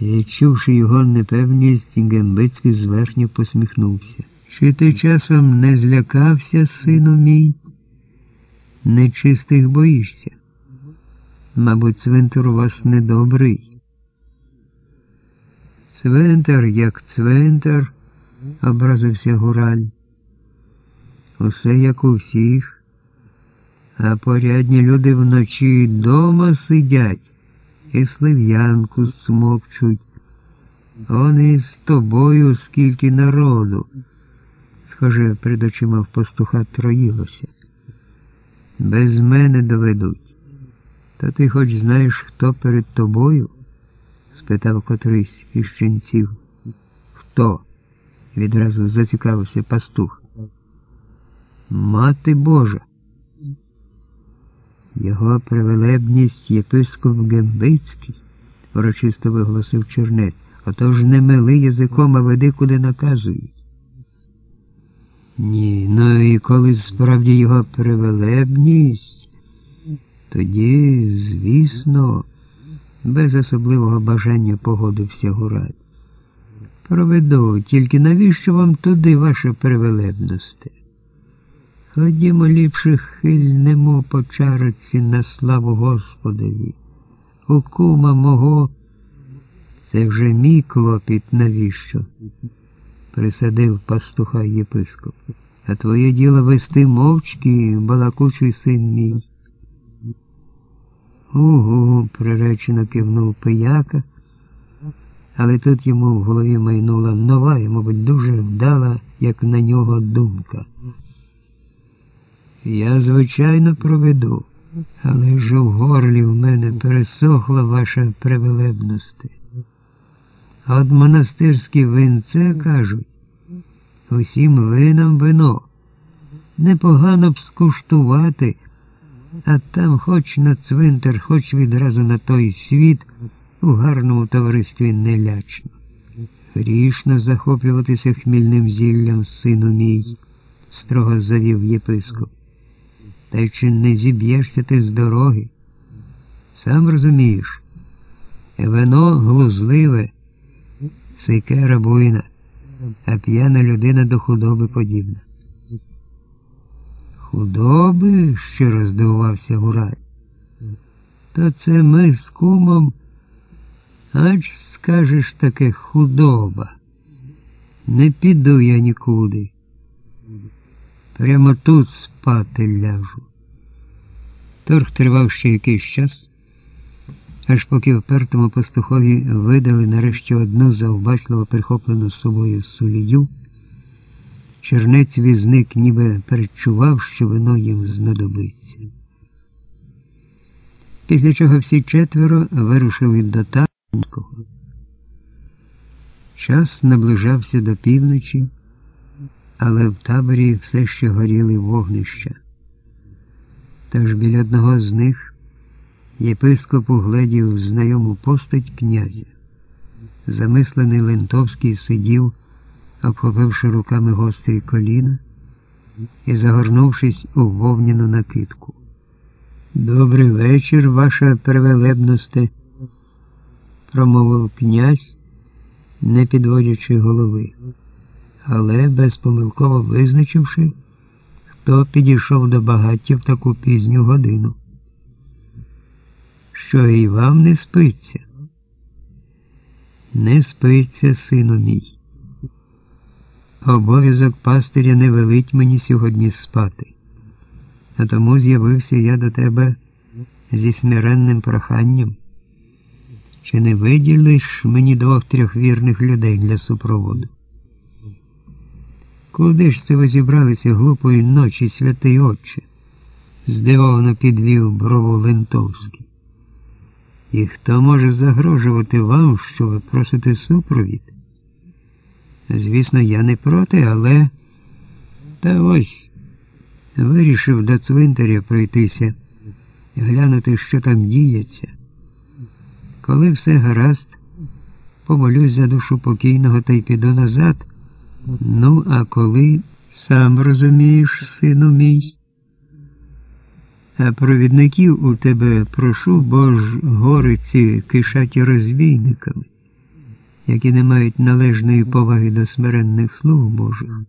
І, чувши його непевність, Гембицький зверхньо посміхнувся. Чи ти часом не злякався, сину мій? Нечистих боїшся? Мабуть, цвинтар у вас недобрий. Цвинтар, як цвинтар, образився Гураль. Усе як у всіх, а порядні люди вночі дома сидять і слив'янку смокчуть. Вони з тобою скільки народу. Схоже, перед очима в пастуха троїлося. Без мене доведуть. Та ти хоч знаєш, хто перед тобою? спитав котрийсь із ченців. Хто? відразу зацікавився пастух. Мати Божа. Його привелебність єпископ Гембицький, урочисто виголосив Чернець. Отож не мили язиком, а веди, куди наказують. Ні, ну і коли справді його привелебність, тоді, звісно, без особливого бажання погодився Гураль. Проведу, тільки навіщо вам туди ваша привелебності? Ходімо ліпше хильнемо по чариці на славу Господові. У кума мого, це вже мій клопіт навіщо? присадив пастуха єпископ. А твоє діло вести мовчки, балакучий син мій. Угу, приречено кивнув пияка, але тут йому в голові майнула нова і, мабуть, дуже вдала, як на нього думка. Я, звичайно, проведу, але ж у горлі в мене пересохла ваша привелебність. А от монастирські винце кажуть, усім винам вино. Непогано б скуштувати, а там хоч на цвинтар, хоч відразу на той світ у гарному товаристві не лячно. Грішно захоплюватися хмільним зіллям, сину мій, строго завів єпископ. Та й чи не зіб'єшся ти з дороги? Сам розумієш, вино глузливе, сикера буйна, а п'яна людина до худоби подібна. Худоби? щиро здивувався Гураль. То це ми з кумом, ач скажеш таке худоба. Не піду я нікуди. Прямо тут спати ляжу. Торг тривав ще якийсь час, аж поки впертому пастухові видали нарешті одну завбачливо прихоплену собою сулію, чернець візник ніби передчував, що вино їм знадобиться. Після чого всі четверо вирушили до Танського. Час наближався до півночі але в таборі все ще горіли вогнища. Тож біля одного з них єпископ угледів знайому постать князя. Замислений Лентовський сидів, обхопивши руками гострі коліна і загорнувшись у вовняну накидку. Добрий вечір, ваша превелебносте, промовив князь, не підводячи голови але безпомилково визначивши, хто підійшов до багаття в таку пізню годину. Що і вам не спиться? Не спиться, сину мій. Обов'язок пастиря не велить мені сьогодні спати, а тому з'явився я до тебе зі смиренним проханням. Чи не виділиш мені двох-трьох вірних людей для супроводу? Куди ж це ви зібралися глупої ночі, святий отче? здивовано підвів брову Лентовський. І хто може загрожувати вам, що ви просите супровід? Звісно, я не проти, але та ось вирішив до цвинтаря пройтися, глянути, що там діється. Коли все гаразд, помолюсь за душу покійного та й піду назад. Ну, а коли сам розумієш, сину мій? А провідників у тебе прошу, бо ж гориці кишаті розбійниками. які не мають належної поваги до смиренних слуг Божих.